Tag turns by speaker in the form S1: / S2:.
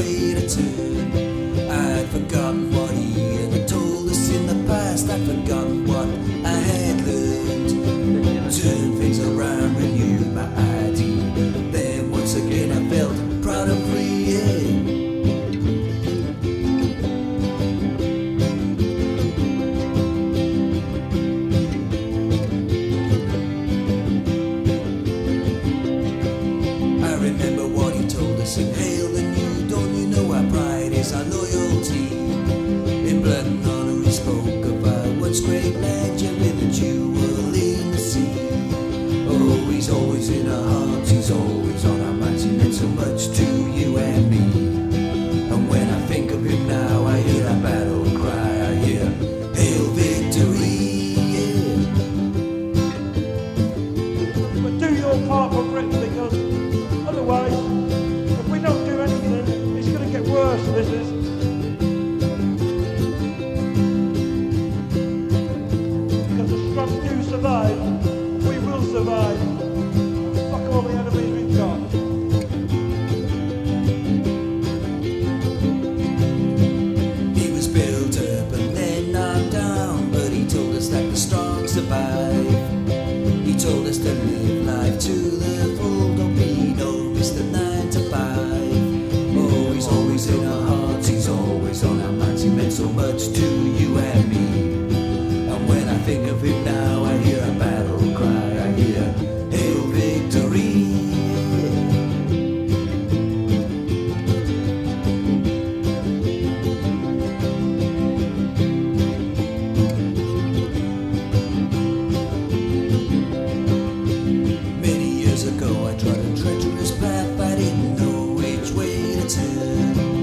S1: I'd forgotten what he had told us in the past, I'd forgotten what I had learned. Turn things around, renewed my ID. Then once again I felt proud and free. Yeah. I remember in our hearts, he's always on our minds. He meant so much to you and me. And when I think of him now, I hear that battle cry. I hear Hail Victory. Yeah.
S2: But do your part for Britain because otherwise, if we don't do anything, it's going to get worse. This is. Survive.
S1: He told us to live life to the full, don't be no Mr. 9 to 5. Oh, he's always in our hearts, he's always on our minds. He meant so much to you and me. And when I think of him didn't